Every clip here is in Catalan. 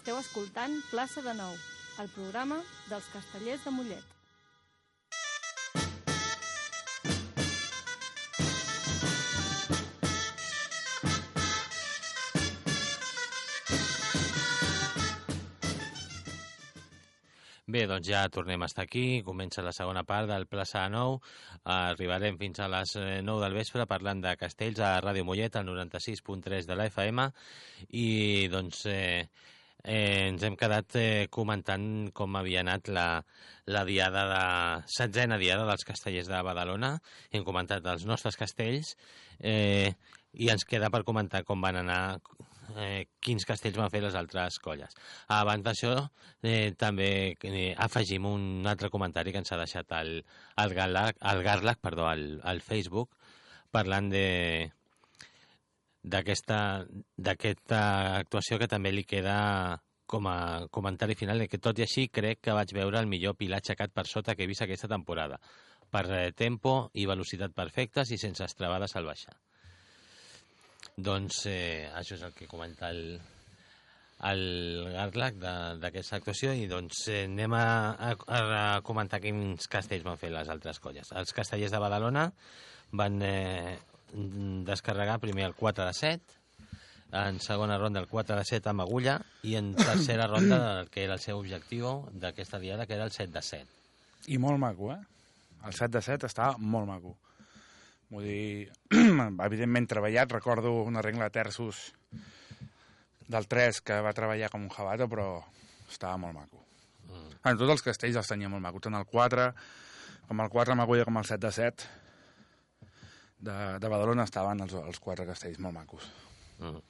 Esteu escoltant Plaça de Nou, el programa dels castellers de Mollet. Bé, doncs ja tornem a estar aquí, comença la segona part del Plaça de Nou, arribarem fins a les 9 del vespre parlant de castells a Ràdio Mollet, al 96.3 de la FM, i doncs eh, eh, ens hem quedat eh, comentant com havia anat la, la diada de, setzena diada dels castellers de Badalona, hem comentat els nostres castells, eh, i ens queda per comentar com van anar eh, quins castells van fer les altres colles. Abans d'això, eh, també eh, afegim un altre comentari que ens ha deixat el, el, Garlac, el Garlac perdó, al, al Facebook, parlant de d'aquesta actuació que també li queda com a comentari final, que tot i així crec que vaig veure el millor pilar aixecat per sota que he vist aquesta temporada, per eh, tempo i velocitat perfectes i sense estrabades al baixar. Doncs eh, això és el que comenta el, el Garlac d'aquesta actuació i doncs eh, anem a, a, a comentar quins castells van fer les altres colles. Els castellers de Badalona van eh, descarregar primer el 4 de 7, en segona ronda el 4 de 7 amb agulla i en tercera ronda el que era el seu objectiu d'aquesta diada, que era el 7 de 7. I molt maco, eh? El 7 de 7 estava molt maco. Vull dir, evidentment treballat, recordo una regla de terços del 3 que va treballar com un jabato, però estava molt maco. Mm. En tots els castells els tenia molt maco, tant el 4, com el 4 amb agulla com el 7 de 7, de, de Badalona estaven els, els quatre castells molt macos. Mm.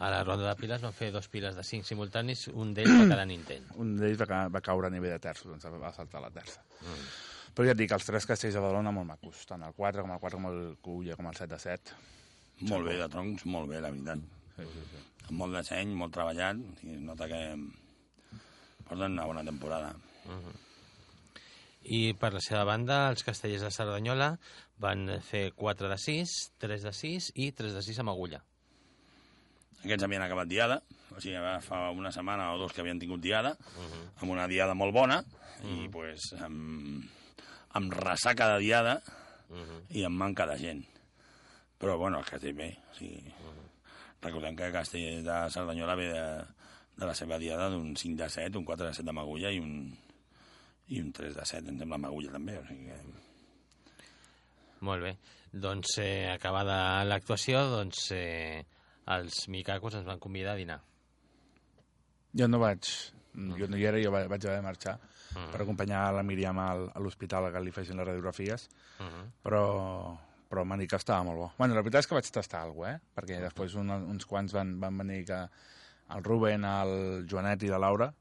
A la ronda de piles van fer dos piles de 5 simultanis, un d'ells va quedar en intent. Un d'ells va, va caure a nivell de terços, doncs va saltar la terça. Mm. Però ja et dic, els tres castells de Badalona molt macos, tant el 4 com el 4 com el Culla com el 7 de 7. Molt bé, de troncs, molt bé, la veritat. Sí, sí, sí. Amb molt de seny, molt treballat, i nota que porten una bona temporada. Uh -huh. I per la seva banda, els castellers de Cerdanyola van fer 4 de 6, 3 de 6 i 3 de 6 amb agulla. Aquests havien acabat diada, o sigui, fa una setmana o dos que havien tingut diada, uh -huh. amb una diada molt bona, uh -huh. i pues, amb, amb ressaca de diada uh -huh. i amb manca de gent. Però, bueno, el castell bé, o sigui... Uh -huh. Recordem que el castell de Cerdanyola ve de, de la seva diada d'un 5 de 7, un 4 de 7 de Magulla i un, i un 3 de 7, em sembla, Magulla també, o sigui que... Molt bé. Doncs, eh, acabada l'actuació, doncs, eh, els micacos ens van convidar a dinar. Jo no vaig... Jo no hi era, jo vaig haver de marxar uh -huh. per acompanyar la Míriam al, a l'hospital que li facin les radiografies, uh -huh. però, però m'han dit que estava molt bo. Bueno, la veritat és que vaig tastar alguna cosa, eh? perquè uh -huh. després un, uns quants van, van venir que el Ruben, el Joanet i la Laura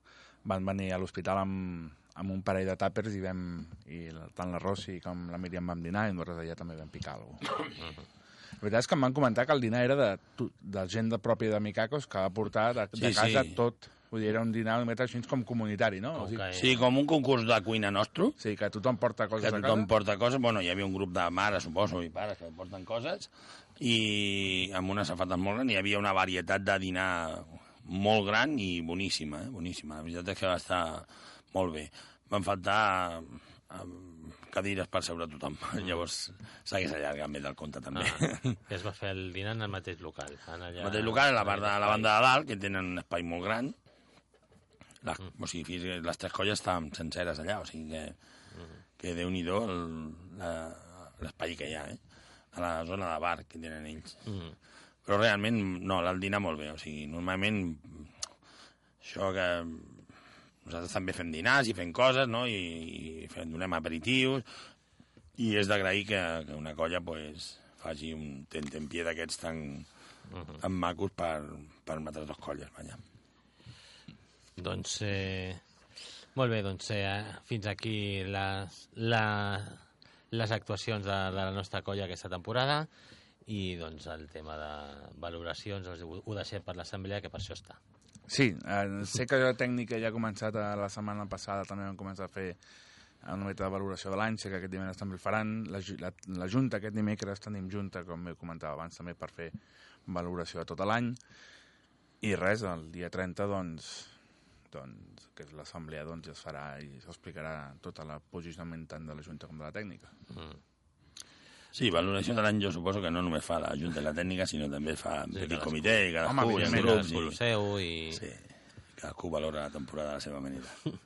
van venir a l'hospital amb, amb un parell de tàpers i vam, i tant la Rossi com la Míriam vam dinar i nosaltres allà també vam picar alguna cosa. La veritat és que em van comentar que el dinar era de, de gent de pròpia de Micacos que va portar de, de Sí, casa sí. tot. Vull dir, era un dinar una mica així com comunitari, no? O sigui. Sí, com un concurs de cuina nostre, sí, que tothom porta que coses a tothom casa. porta coses. Bueno, hi havia un grup de mares, suposo, i pares que porten coses, i amb unes safates molt grans hi havia una varietat de dinar molt gran i boníssima, eh? boníssima. La veritat és que va estar molt bé. Van faltar um, cadires per seure tothom. Llavors s'hagués allargat més del compte, també. Ah, que es va fer el dinar en el mateix local. En allà... El mateix local, a la, part de, a la banda de dalt, que tenen un espai molt gran. La, Mm. o sigui, les tres colles estaven senceres allà, o sigui que, Mm. que déu-n'hi-do l'espai que hi ha, eh? A la zona de bar que tenen ells. Mm. Però realment, no, el dinar molt bé, o sigui, normalment això que nosaltres també fem dinars i fem coses, no?, i, i fem, donem aperitius, i és d'agrair que, que una colla pues, faci un tentempié d'aquests tan, tan macos per, per matar dos colles, vaja. Doncs, eh, molt bé, doncs eh, fins aquí les, la, les actuacions de, de la nostra colla aquesta temporada i doncs el tema de valoracions doncs, ho deixem per l'assemblea, que per això està. Sí, eh, sé que la tècnica ja ha començat a, la setmana passada, també vam començar a fer una mica de valoració de l'any, sé que aquest divendres també el faran. La, la, la Junta, aquest dimecres tenim Junta, com he comentava abans, també per fer valoració de tot l'any. I res, el dia 30, doncs, doncs, que és l'assemblea doncs, es farà i s'explicarà tot el posicionament tant de la Junta com de la tècnica. Mm. Sí, valoració de l'any jo suposo que no només fa la Junta de la Tècnica, sinó també fa Sí, sí, petit comitè i cadascú, Home, i grups, el i, seu i... sí, cadascú valora la temporada de la seva manera.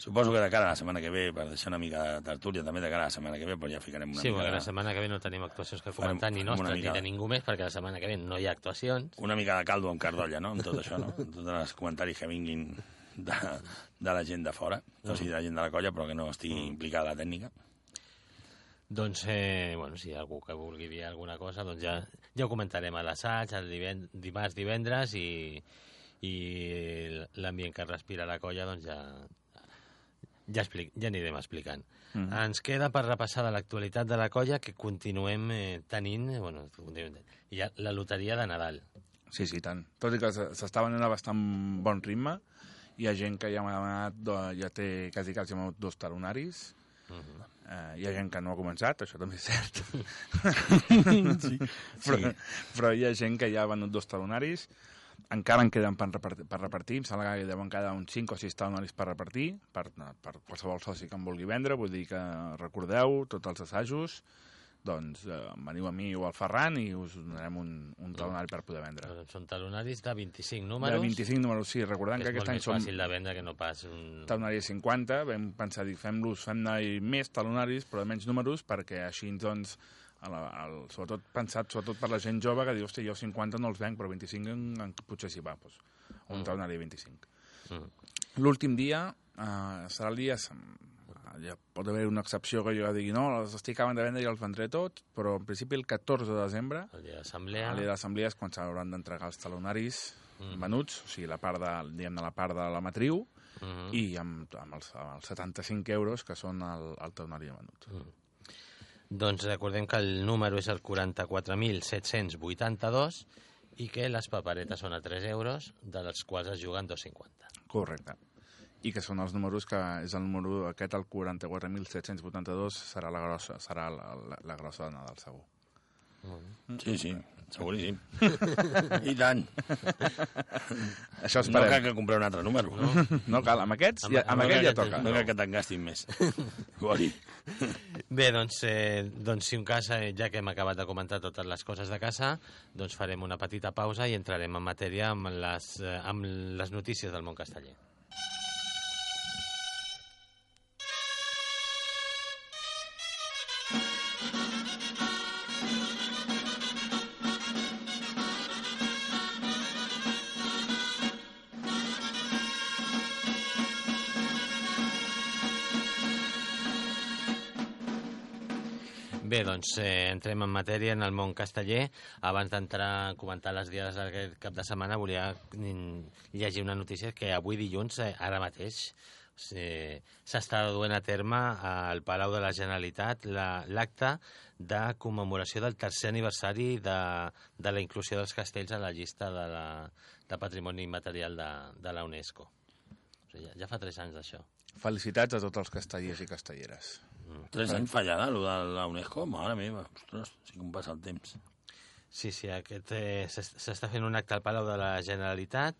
Suposo que de cara a la setmana que ve, per deixar una mica de tertúlia també de cara a la setmana que ve, però ja ficarem una Sí, mica... perquè de- la setmana que ve no tenim actuacions que Farem- comentar ni nostres ni mica de de- ningú més, perquè la setmana que ve no hi ha actuacions. una mica de caldo amb cardolla, no?, amb tot això, no?, amb tots els comentaris que vinguin de, de la gent de fora, o sigui, de la gent de la colla, però que no estigui implicada a la tècnica. Doncs, eh, bueno, si hi ha algú que vulgui dir alguna cosa, doncs ja, ja ho comentarem a l'assaig, el diven, dimarts, divendres, i, i l'ambient que respira la colla, doncs ja, ja, explic, ja anirem explicant. Mm -hmm. Ens queda per repassar de l'actualitat de la colla que continuem eh, tenint, eh, bueno, continuem, ha la loteria de Nadal. Sí, sí, tant. Tot i que s'està venent a bastant bon ritme, hi ha gent que ja m'ha demanat, ja té quasi quasi dos talonaris, Uh -huh. Eh, hi ha gent que no ha començat, això també és cert, sí. però, sí. però hi ha gent que ja ha venut dos talonaris, encara en queden per repartir, per repartir. em sembla que deuen quedar uns 5 o 6 talonaris per repartir, per, per qualsevol soci que en vulgui vendre, vull dir que recordeu tots els assajos, doncs eh, veniu a mi o al Ferran i us donarem un, un talonari per poder vendre. Doncs Són talonaris de 25 De números, 25 números, sí, recordant que que, és aquest any més som fàcil de vendre que no pas un... talonari de 50, vam pensar, dic, fem-los, fem-ne més talonaris, però de menys números, perquè així, doncs, la, al, sobretot pensat sobretot per la gent jove que diu, hosti, jo 50 no els venc, però 25 en, en, potser s'hi va, doncs, un Mm. talonari de 25. Mm. L'últim dia eh, serà el dia... Ja pot haver una excepció que jo digui, no, els estic acabant de vendre i els vendré tots, però en principi el 14 de desembre, El dia d'assemblea... a l'dia d'assemblea és quan s'hauran d'entregar els talonaris Mm. venuts, o sigui, la part de, diguem la part de la matriu, Mhm. i amb, amb, els, amb els 75 euros que són el, el talonari venut. Doncs recordem que el número és el 44.782 i que les paperetes són a 3 euros, de les quals es juguen 2,50. Correcte. I que són els números que és el número aquest, el 44.782, serà la grossa, serà la, la, la grossa de Nadal, segur. Sí, sí, seguríssim. I tant. Això No esperem. cal que compreu un altre número. No, No cal, amb aquests, Amb- ja, amb amb aquest ja toca. no cal que te'n gastin més. Gori. Bé, doncs, eh, doncs si un cas, eh, ja que hem acabat de comentar totes les coses de casa, doncs farem una petita pausa i entrarem en matèria amb les, eh, amb les notícies del món casteller. Bé, doncs eh, entrem en matèria en el món casteller. Abans d'entrar a comentar les diades d'aquest cap de setmana, volia mm, llegir una notícia que avui dilluns, eh, ara mateix, eh, s'està duent a terme al Palau de la Generalitat la- l'acte de commemoració del tercer aniversari de, de la inclusió dels castells a la llista de, la, de patrimoni immaterial de, de la UNESCO. O sigui, ja, ja fa tres anys d'això. Felicitats a tots els castellers i castelleres. Tres anys fallada, allò de la UNESCO, mare meva. Ostres, sí que em passa el temps. Sí, sí, aquest eh, s'es- s'està fent un acte al Palau de la Generalitat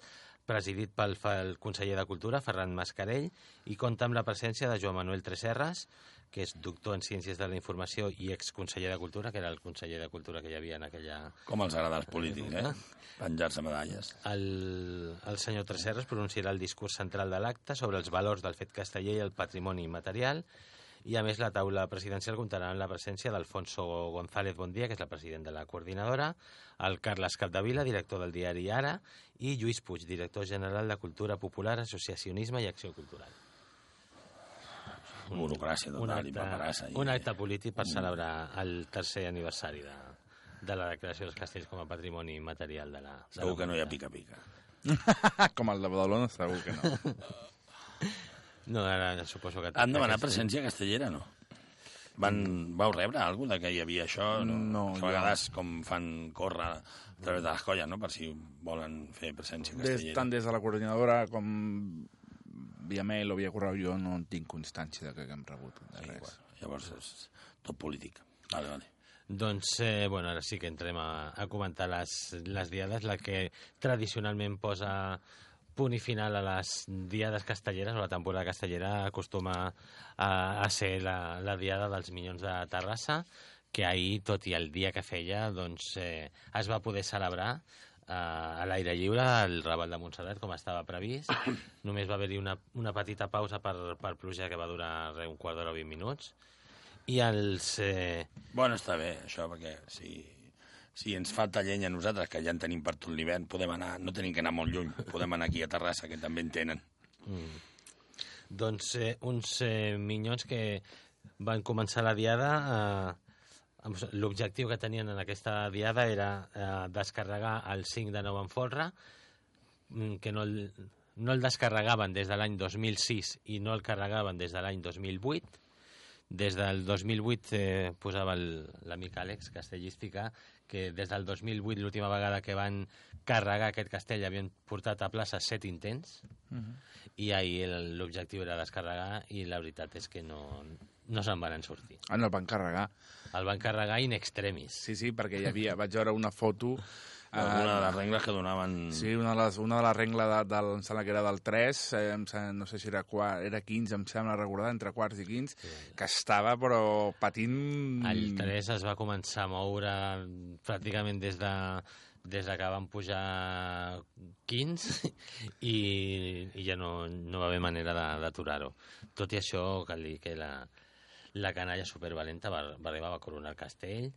presidit pel conseller de Cultura, Ferran Mascarell, i compta amb la presència de Joan Manuel Treserres, que és doctor en Ciències de la Informació i exconseller de Cultura, que era el conseller de Cultura que hi havia en aquella... Com els agrada als polítics, eh? Penjar-se medalles. El, el senyor Treserres pronunciarà el discurs central de l'acte sobre els valors del fet casteller i el patrimoni immaterial, i a més la taula presidencial comptarà amb la presència d'Alfonso González Bondia, que és la president de la coordinadora, el Carles Capdevila, director del diari Ara, i Lluís Puig, director general de Cultura Popular, Associacionisme i Acció Cultural. Burocràcia Un total i acte, paperassa. I... un acte polític per celebrar el tercer aniversari de, de la declaració dels castells com a patrimoni immaterial de la... De Segur la que no hi ha pica-pica. Com el de Badalona, segur que no. No, ara suposo que... Han demanat presència castellera, no? Van, vau rebre alguna de que hi havia això? No, a jo- vegades com fan córrer a través de les colles, no?, per si volen fer presència Des, castellera. tant des de la coordinadora com via mail o via correu, jo no en tinc constància de que haguem rebut de Sí, res. bueno, llavors és tot polític. Vale, vale. Doncs, eh, bueno, ara sí que entrem a, a comentar les, les diades, la que tradicionalment posa punt i final a les diades castelleres, o la temporada castellera acostuma a, a ser la, la diada dels Minyons de Terrassa, que ahir, tot i el dia que feia, doncs, eh, es va poder celebrar eh, a l'aire lliure, al Raval de Montserrat, com estava previst. Només va haver-hi una, una petita pausa per, per pluja que va durar re, un quart d'hora o 20 minuts. I els... Eh, Bueno, està bé, això, perquè si, si ens falta llenya a nosaltres, que ja en tenim per tot l'hivern, podem anar, no tenim que anar molt lluny, podem anar aquí a Terrassa, que també en tenen. doncs eh, uns eh, minyons que van començar la diada eh, l'objectiu que tenien en aquesta diada era eh, descarregar el 5 de 9 en folre mm, que no el, no el descarregaven des de l'any 2006 i no el carregaven des de l'any 2008 des del 2008 eh, posava el- Àlex Castellística que des del 2008 l'última vegada que van carregar aquest castell havien portat a plaça set intents i ahir el- l'objectiu era descarregar i la veritat és que no, no se'n van sortir. Ah, no, el van carregar. El van carregar in extremis. Sí, sí, perquè hi havia, vaig veure una foto... Alguna de eh, les regles que donaven... Sí, una de les, una de les regles de, del, em sembla que era del 3, eh, em sembla, no sé si era, quart, era 15, em sembla recordar, entre quarts i 15, que estava però patint... El 3 es va començar a moure pràcticament des de des de que van pujar 15 i, i ja no, no va haver manera de- d'aturar-ho. Tot i això, cal dir que la, la canalla supervalenta va, va arribar a coronar el castell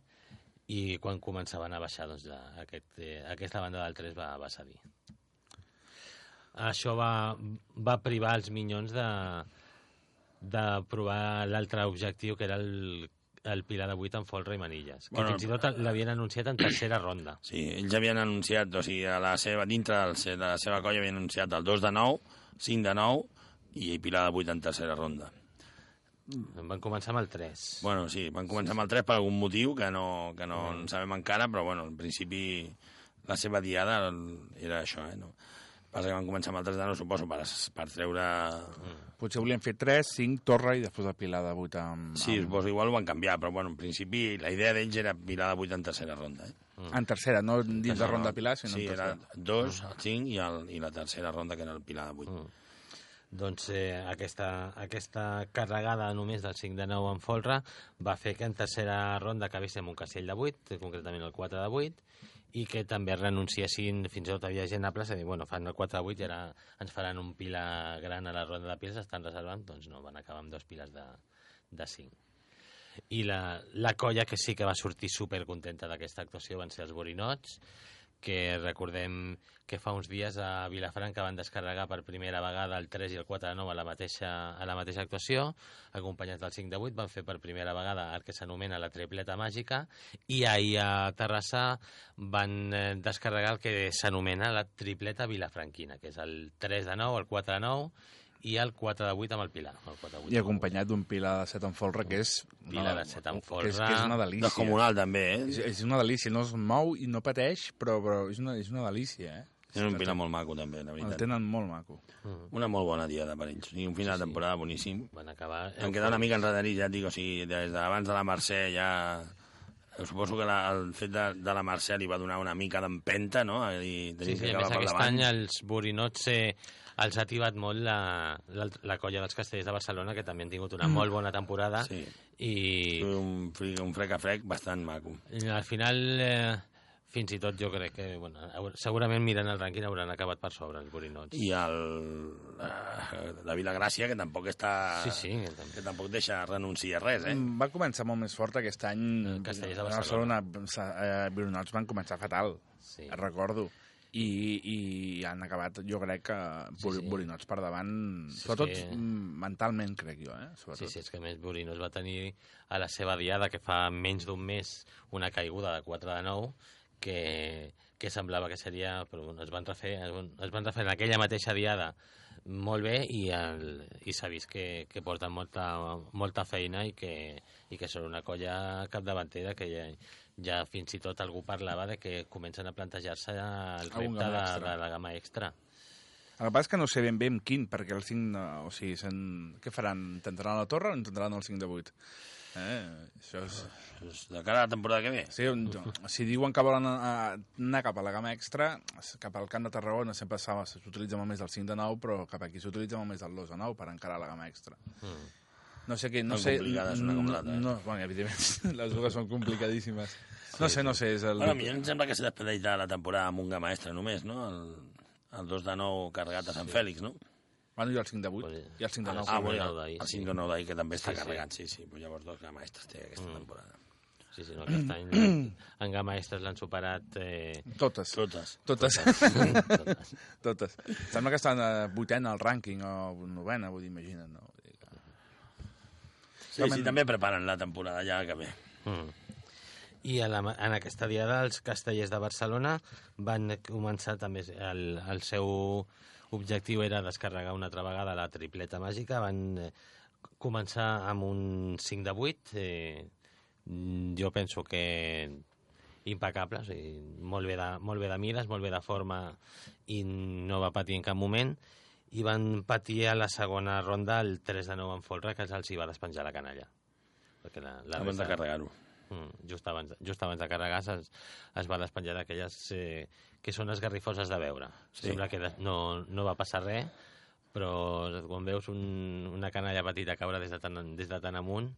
i quan començaven a baixar, doncs, la, aquest, eh, aquesta banda del 3 va, va cedir. Això va, va privar els minyons de, de provar l'altre objectiu, que era el, el Pilar de 8 en folre i manilles, que Bueno, fins i tot l'havien anunciat en tercera ronda. Sí, ells havien anunciat, o sigui, a la seva, dintre del, de la seva colla havien anunciat el 2 de 9, 5 de 9 i Pilar de 8 en tercera ronda. Van començar amb el 3. Bueno, sí, van començar amb el 3 per algun motiu que no, que no en sabem encara, però bueno, en principi la seva diada era això, eh? No? Passa que van començar amb el 3 de 9, suposo, per, per treure... Potser volien fer 3, 5, torre i després el Pilar de 8 amb... Sí, amb... suposo, igual ho van canviar, però bueno, en principi la idea d'ells era Pilar de 8 en tercera ronda, eh? En tercera, no dins de ronda Pilar, sinó sí, en era tercera. 2, el 5 i, el, i la tercera ronda, que era el Pilar de 8. Doncs eh, aquesta, aquesta carregada només del 5 de 9 en folre va fer que en tercera ronda acabéssim un castell de 8, concretament el 4 de 8, i que també renunciessin, fins i tot havia gent a plaça, dir, bueno, fan el 4 de 8 i ara ens faran un pilar gran a la ronda de piles, estan reservant, doncs no, van acabar amb dos piles de, de 5. I la, la colla que sí que va sortir supercontenta d'aquesta actuació van ser els borinots, que recordem que fa uns dies a Vilafranca van descarregar per primera vegada el 3 i el 4 de 9 a la mateixa, a la mateixa actuació, acompanyats del 5 de 8, van fer per primera vegada el que s'anomena la tripleta màgica, i ahir a Terrassa van eh, descarregar el que s'anomena la tripleta vilafranquina, que és el 3 de 9, el 4 de 9 i el 4 de 8 amb el Pilar. El 4 de 8 I acompanyat d'un Pilar de 7 en folre, que és... Pilar de set en Que és, folre. que és una delícia. Descomunal, també, És, eh? és una delícia, no es mou i no pateix, però, però és, una, és una delícia, eh? És un Pilar molt maco, també, la El veritat. tenen molt maco. Una molt bona diada per ells. I un final de temporada boníssim. Van acabar... Em queda una mica enredarit, ja et dic, o sigui, des d'abans de la Mercè ja... Suposo que la, el fet de, de la Mercè li va donar una mica d'empenta, no? I Sí, sí, a més aquest davant. any els borinots eh, els ha tibat molt la, la, la colla dels castellers de Barcelona, que també han tingut una molt bona temporada, Sí. i, Un, un frec a frec bastant maco. i al final, eh, fins i tot jo crec que, bueno, segurament mirant el rànquing hauran acabat per sobre els borinots. I el, eh, la Vilagràcia, que tampoc està... Sí, sí, que també. Que tampoc deixa renunciar a res, eh? Va començar molt més fort aquest any. El Castellers de Barcelona. Barcelona, eh, Vironots van començar fatal, Sí. recordo. I, I han acabat, jo crec que Sí, sí. Borinots per davant, Sí, sobretot sí. mentalment, crec jo, eh? Sí, Sobretot. sí, és que a més Borinos va tenir a la seva diada, que fa menys d'un mes, una caiguda de 4 de 9, que, que semblava que seria... Però bueno, es van refer, es van- refer en aquella mateixa diada molt bé i, el, i s'ha vist que, que porten molta, molta feina i que, i que són una colla capdavantera que ja, ja fins i tot algú parlava de que comencen a plantejar-se el repte de, de la gamma extra. El que és que no sé ben bé amb quin, perquè el 5... de- O sigui, sen... què faran? Intentaran la torre o intentaran el 5 de 8? Eh? Això és... És de cara a la temporada que ve. Sí, un- si diuen que volen eh, anar cap a la gamma extra, cap al camp de Tarragona sempre s'utilitza molt més el 5 de 9, però cap aquí s'utilitza molt més el 2 de 9 per encarar la gamma extra. No sé què, no Tan sé... complicades una com l'altra, eh? No, bueno, evidentment, les dues són complicadíssimes. No sé, no sé, és el... Bueno, a mi em sembla que s'ha despedit de la temporada amb un gamma extra només, no? El, el 2 de 9 carregat a Sant Fèlix, no? Bueno, i el 5 de 8, Pues, i el 5 de ah, 9. sí, bueno, el el, d'ahir, el sí. 5 de 9 d'ahir, que també està Sí, sí. carregat, sí, sí. Però llavors dos gamma extras té aquesta temporada. Sí, sí, no, aquest any en gamma extras l'han superat... Eh, Totes. Totes. Totes. totes. Totes. Sembla que estan a vuitena al rànquing o novena, vull dir, imagina't, no? Vull dir que- Sí, sí, també preparen la temporada ja que ve. Mm. I a la, en aquesta diada els castellers de Barcelona van començar també, el, el seu objectiu era descarregar una altra vegada la tripleta màgica, van eh, començar amb un 5 de 8, eh, jo penso que impecable, o sigui, molt, bé de, molt bé de mides, molt bé de forma i no va patir en cap moment. I van patir a la segona ronda el 3 de 9 en folre que els hi va despenjar la canalla. Perquè la, la Abans de carregar-ho. Mm, just, abans, just abans de carregar es, es va despenjar d'aquelles eh, que són esgarrifoses de veure. Sí. Sembla que no, no va passar res, però quan veus un, una canalla petita caure des de tan, des de tan amunt...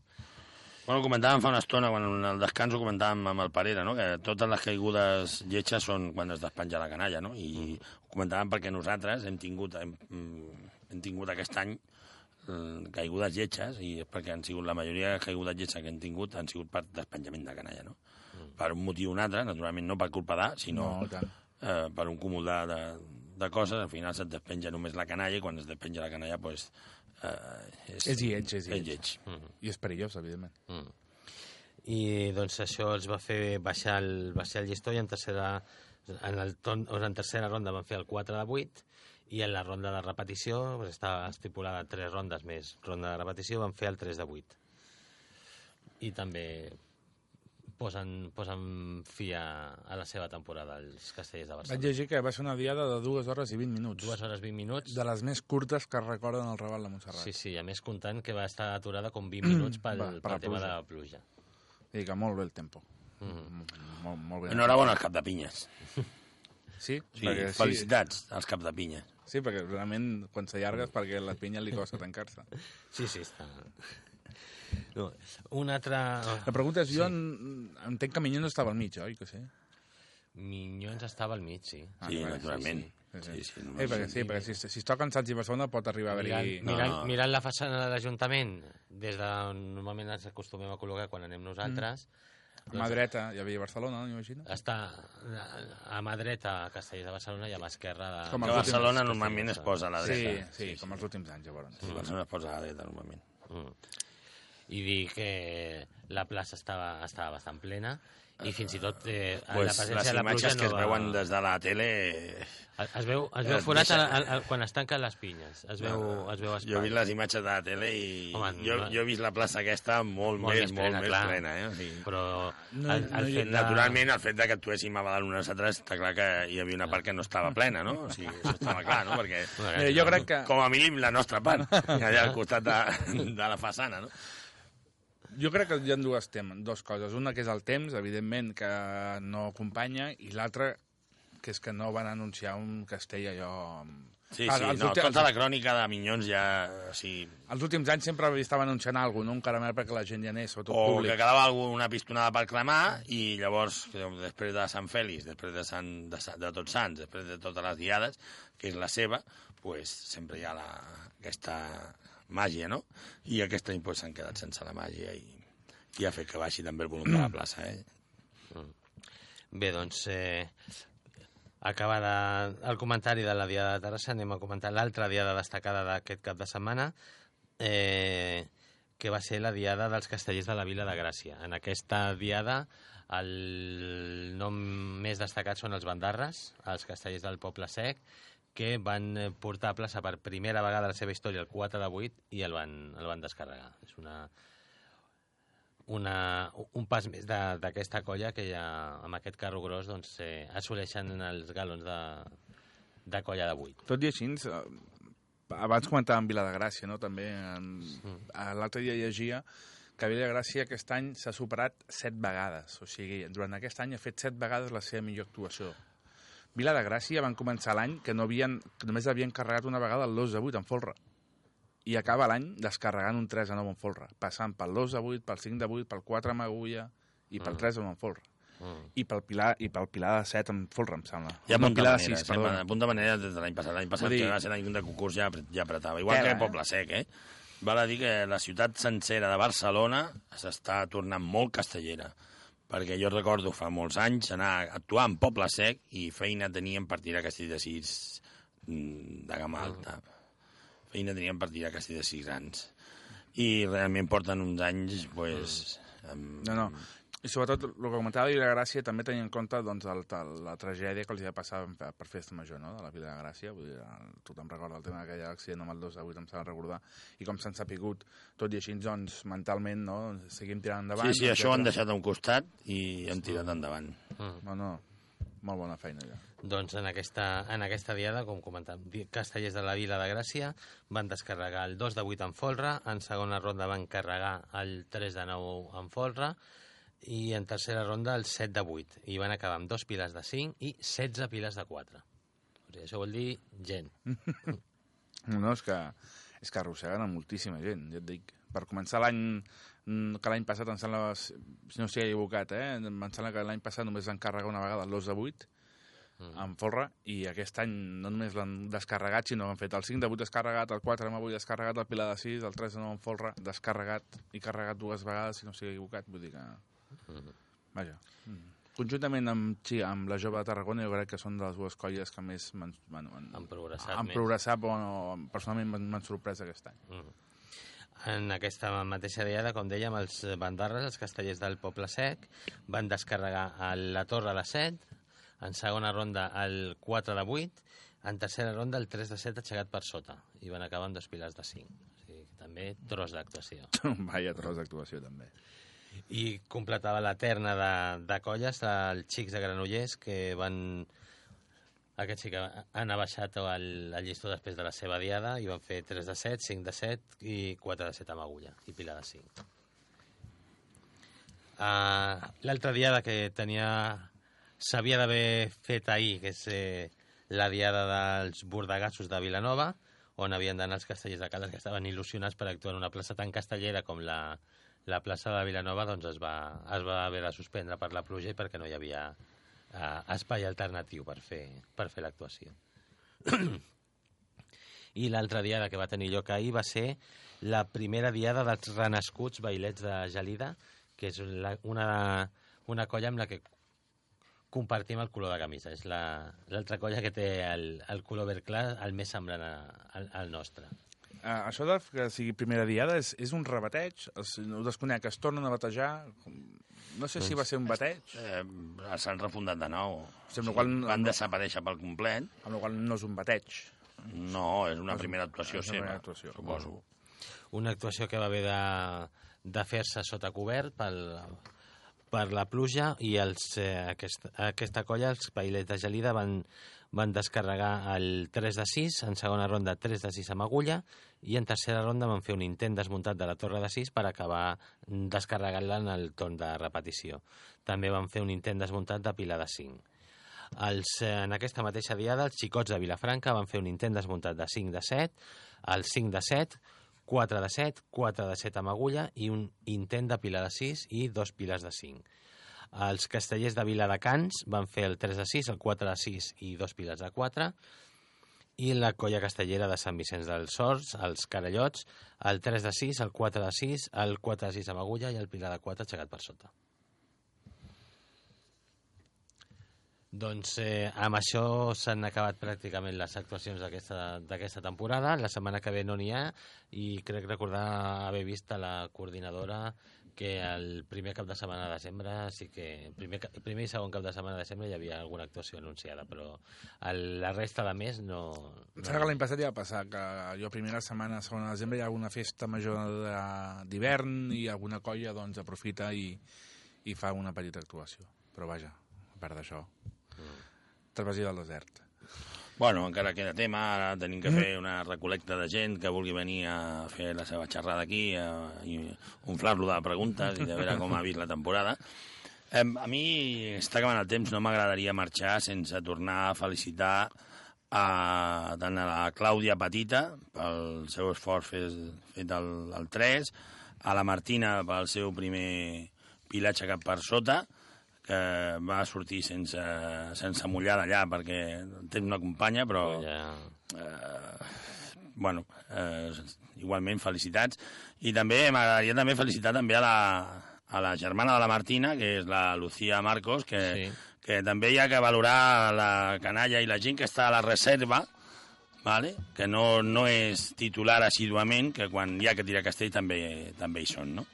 Bueno, comentàvem fa una estona, quan en el descans ho comentàvem amb el Parera, no? que totes les caigudes lletges són quan es despenja la canalla, no? i ho comentàvem perquè nosaltres hem tingut, hem, mm, hem tingut aquest any eh, caigudes lletges, i és perquè han sigut la majoria de caigudes lletges que hem tingut han sigut per despenjament de canalla, no? Per un motiu o un altre, naturalment no per culpa d'A, sinó No, tant. eh, per un cúmul de, de, de coses, al final se't despenja només la canalla, i quan es despenja la canalla, doncs, eh, és, És lleig, és lleig. és lleig. I és perillós, evidentment. Mm. I doncs això els va fer baixar el, baixar el llistó i en tercera, en, el ton, en tercera ronda van fer el 4 de 8 i en la ronda de repetició, pues, està estipulada tres rondes més ronda de repetició, van fer el 3 de 8. I també posen, posen fi a, a la seva temporada els castellers de Vaig Barcelona. llegir que va ser una diada de dues hores i 20 minuts. Dues hores 20 minuts. De les més curtes que recorden al Raval de Montserrat. Sí, sí, a més comptant que va estar aturada com 20 minuts pel, Va, per pel tema de la pluja. I que molt bé el tempo. Mm. Molt, molt bé. Enhorabona als capdapinyes. Sí, Sí, sí, felicitats als capdapinyes. Sí, perquè realment quan s'allarga és perquè la pinya li costa tancar-se. Sí, sí, està... No, un altre... La pregunta és, jo en, entenc que Minyons estava al mig, oi? Que sí? Minyons estava al mig, sí. Ah, Sí, clar, naturalment. Sí, sí. Sí, sí, no, Eh, perquè, sí, perquè si, si es toquen Sants i Barcelona pot arribar a Mirant, haver-hi... No, mirant, no. mirant la façana de l'Ajuntament, des de normalment ens acostumem a col·locar quan anem nosaltres, A mà dreta hi havia Barcelona, no? M'imagino. està a mà dreta a Castellers de Barcelona i a mà esquerra de... Com a últims- Barcelona normalment es posa a la Sí, dreta. sí, com els últims anys, llavors. Sí, Barcelona es posa a la dreta, normalment. Mm. I dir que la plaça estava, estava bastant plena i fins i tot eh, Pues la presència de la pluja imatges que no es va... veuen des de la tele... Es, es veu, es veu Es forat deixa- a, a, a, quan es tanquen les pinyes. Es veu, es veu espai. Jo he vist les imatges de la tele i Home, jo, no- jo he vist la plaça aquesta molt, Molt més, més molt plena, més plena. Eh? O sigui, Però No, el, no el hi- fet de... Naturalment, el fet de que actuéssim a Badalona nosaltres, està clar que hi havia una part que no estava plena, no? O sigui, això estava clar, no? Perquè, jo crec que... com a mínim, la nostra part, allà al costat de, de la façana, no? Jo crec que hi ha dues, tem dues coses. Una que és el temps, evidentment, que no acompanya, i l'altra que és que no van anunciar un castell allò... Sí, Ah, sí, no, ulti- tota la crònica de Minyons ja... O sigui, Els últims anys sempre estava anunciant alguna cosa, no? un caramel perquè la gent hi anés, sobretot o públic. que quedava algú, una pistonada per cremar i llavors, després de Sant Fèlix, després de, Sant, de, de Tots Sants, després de totes les diades, que és la seva, pues, sempre hi ha la, aquesta màgia, no? I aquest any pues, s'han quedat sense la màgia i, i ha fet que baixi també el volum de la plaça, eh? Bé, doncs, eh, acabada el comentari de la Diada de Terrassa, anem a comentar l'altra Diada destacada d'aquest cap de setmana, eh, que va ser la Diada dels Castellers de la Vila de Gràcia. En aquesta Diada el nom més destacat són els bandarres, els castellers del Poble Sec, que van eh, portar a plaça per primera vegada la seva història el 4 de 8 i el van, el van descarregar. És una, una, un pas més d'aquesta colla que ja amb aquest carro gros doncs, eh, assoleixen els galons de, de colla de 8. Tot i així, eh, abans comentàvem Vila de Gràcia, no? també. En, a L'altre dia llegia que Vila de Gràcia aquest any s'ha superat set vegades. O sigui, durant aquest any ha fet set vegades la seva millor actuació. Vila de Gràcia van començar l'any que, no havien, que només havien carregat una vegada el 2 de 8 en folre. I acaba l'any descarregant un 3 de 9 en folre, passant pel 2 de 8, pel 5 de 8, pel 4 amb agulla i pel 3 de 9 en folre. Mm. I pel Pilar, i pel Pilar de 7 en folre, em sembla. Ha no, Pilar de manera, 6, sempre, perdó. punta manera des de l'any passat. L'any passat, dir- que va ser l'any de concurs, ja, ja apretava. Igual Tela, que eh? Poble Sec, eh? Val a dir que la ciutat sencera de Barcelona s'està tornant molt castellera perquè jo recordo fa molts anys anar a actuar en Poble Sec i feina teníem per tirar castell de sis mm, de gamma alta. Feina teníem per tirar castell de sis grans. I realment porten uns anys, pues, amb, No, no. I sobretot, el que comentava de Gràcia també tenia en compte doncs, el, el, la tragèdia que els hi va passar per, per festa major no? de la Vila de Gràcia. Vull dir, el, tothom recorda el tema d'aquell accident amb el 2 de 8, em s'ha de recordar. I com se'ns ha picut, tot i així, doncs, mentalment, no? seguim tirant endavant. Sí, sí, això ho han deixat a un costat i hem tirat endavant. No, no, molt bona feina, allà. Doncs en aquesta, en aquesta diada, com comentàvem, castellers de la Vila de Gràcia van descarregar el 2 de 8 en folre, en segona ronda van carregar el 3 de 9 en folre, i en tercera ronda el 7 de 8, i van acabar amb dos piles de 5 i 16 piles de 4. O sigui, això vol dir gent. No, és que, és que arrosseguen a moltíssima gent, ja et dic. Per començar l'any, mm, que l'any passat, em sembla, si no estic equivocat, eh? em sembla que l'any passat només van carregar una vegada l'os de 8, Mm. amb folre, i aquest any no només l'han descarregat, sinó han fet el 5 de 8 descarregat, el 4 amb 8 descarregat, el pilar de 6, el 3 de 9 amb folre, descarregat i carregat dues vegades, si no estic equivocat, vull dir que... Vaja. Mm. Conjuntament amb, sí, amb la Jove de Tarragona, jo crec que són de les dues colles que més m'han bueno, han, Han progressat han progressat, bueno, personalment m'han- sorprès aquest any. En aquesta mateixa diada, com dèiem, els bandarres, els castellers del Poble Sec, van descarregar el- la torre a la 7, en segona ronda el 4 de 8, en tercera ronda el 3 de 7 aixecat per sota, i van acabar amb dos pilars de 5. O sigui, també tros d'actuació. Vaya tros d'actuació, també. I completava la terna de, de colles els xics de Granollers que van... Aquests sí que han abaixat el, el llistó després de la seva diada i van fer 3 de 7, 5 de 7 i 4 de 7 amb agulla i pila de 5. Uh, L'altra diada que tenia... s'havia d'haver fet ahir, que és eh, la diada dels bordegassos de Vilanova, on havien d'anar els castellers de Caldes que estaven il·lusionats per actuar en una plaça tan castellera com la, la plaça de Vilanova, doncs es va, es va haver de suspendre per la pluja i perquè no hi havia eh, espai alternatiu per fer, per fer l'actuació. I l'altra diada que va tenir lloc ahir va ser la primera diada dels renascuts bailets de Gelida, que és la, una, una colla amb la que compartim el color de camisa. És la- l'altra colla que té el, el color verd clar, el més semblant a, al, al nostre. Uh, això de que sigui primera diada és, és un rebateig? Es, ho desconec, es tornen a batejar? No sé si va ser un bateig, Eh, S'han refundat de nou. Sí, amb la qual- van desaparèixer pel complet. amb la qual no és un bateig. No, és una primera actuació és una seva, primera actuació. suposo. Una actuació que va haver de, de fer-se sota cobert pel, per la pluja i els, eh, aquest, aquesta colla, els bailets de Gelida, van, van descarregar el 3 de 6, en segona ronda 3 de 6 amb agulla, i en tercera ronda van fer un intent desmuntat de la torre de 6 per acabar descarregant-la en el torn de repetició. També van fer un intent desmuntat de pilar de 5. Els, en aquesta mateixa diada, els xicots de Vilafranca van fer un intent desmuntat de 5 de 7, el 5 de 7, 4 de 7, 4 de 7 amb agulla i un intent de pilar de 6 i dos pilars de 5. Els castellers de Viladecans van fer el 3 de 6, el 4 de 6 i dos pilars de 4 i la colla castellera de Sant Vicenç dels Horts, els Carallots, el 3 de 6, el 4 de 6, el 4 de 6 amb agulla i el pilar de 4 aixecat per sota. Doncs eh, amb això s'han acabat pràcticament les actuacions d'aquesta temporada. La setmana que ve no n'hi ha i crec recordar haver vist a la coordinadora que el primer cap de setmana de desembre sí que... Primer, primer i segon cap de setmana de desembre hi havia alguna actuació anunciada, però el, la resta de mes no... Em sembla que l'any passat ja va passar, que jo primera setmana, segona de desembre, hi ha alguna festa major de- d'hivern i alguna colla doncs, aprofita i, i fa una petita actuació. Però vaja, a part d'això, Mm. travessia del desert. Bueno, encara queda tema, ara tenim que fer una recolecta de gent que vulgui venir a fer la seva xerrada aquí a, i inflar-lo de preguntes i de veure com ha vist la temporada. Eh, a mi, està acabant el temps, no m'agradaria marxar sense tornar a felicitar a, tant a la Clàudia Petita pel seu esforç fet, fet al, al 3, a la Martina pel seu primer pilatge cap per sota, que va sortir sense, sense mullar d'allà perquè té una companya, però... Ja... Eh, bueno, eh, igualment felicitats. I també m'agradaria també felicitar també a la, a la germana de la Martina, que és la Lucía Marcos, que, Sí. que també hi ha que valorar la canalla i la gent que està a la reserva, vale? que no, no és titular assiduament, que quan hi ha que tirar castell també, també hi són, no?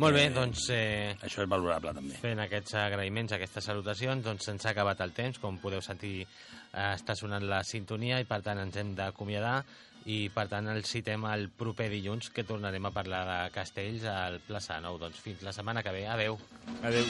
Molt bé, Eh, doncs eh, Això és valorable, també. fent aquests agraïments, aquestes salutacions, doncs se'ns ha acabat el temps, com podeu sentir eh, està sonant la sintonia i per tant ens hem d'acomiadar i per tant el citem el proper dilluns que tornarem a parlar de castells al Plaça Nou. Doncs fins la setmana que ve. Adeu. Adéu.